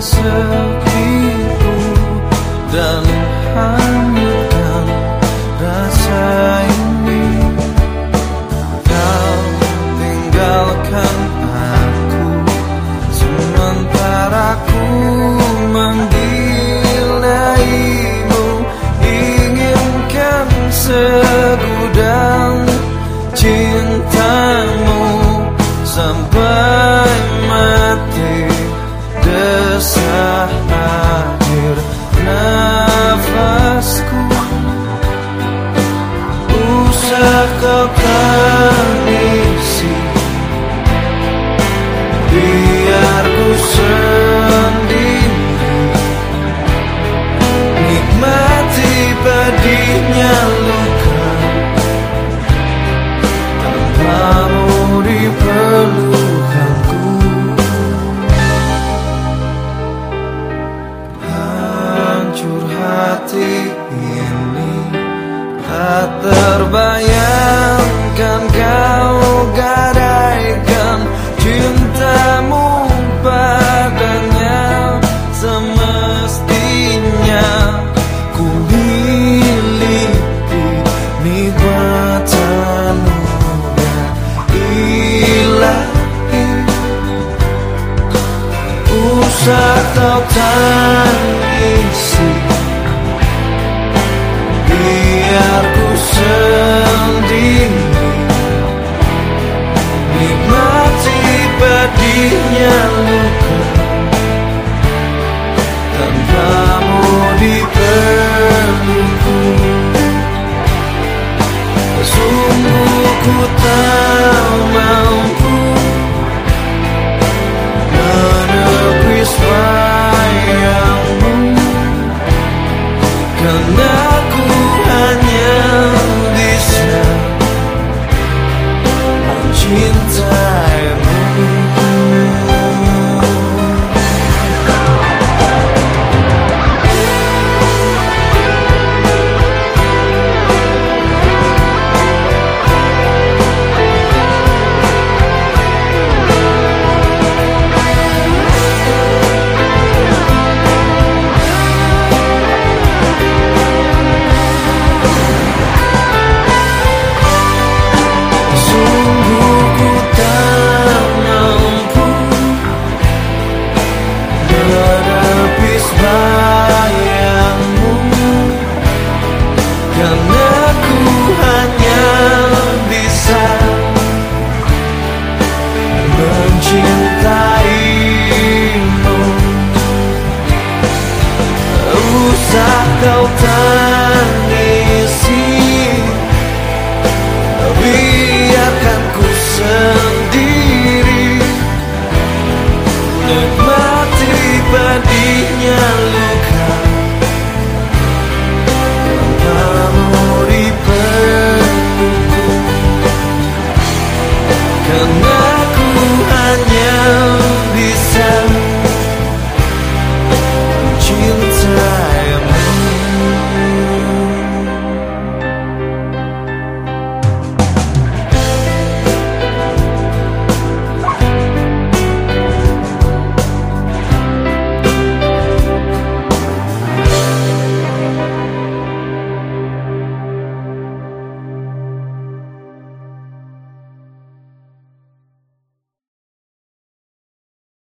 myself pedihnya luka. Tanpamu di pelukanku Hancur hati ini Tak terbayang serta tangismu kau tangisi Biarkan ku sendiri. Nikmati pedihnya luka. Karena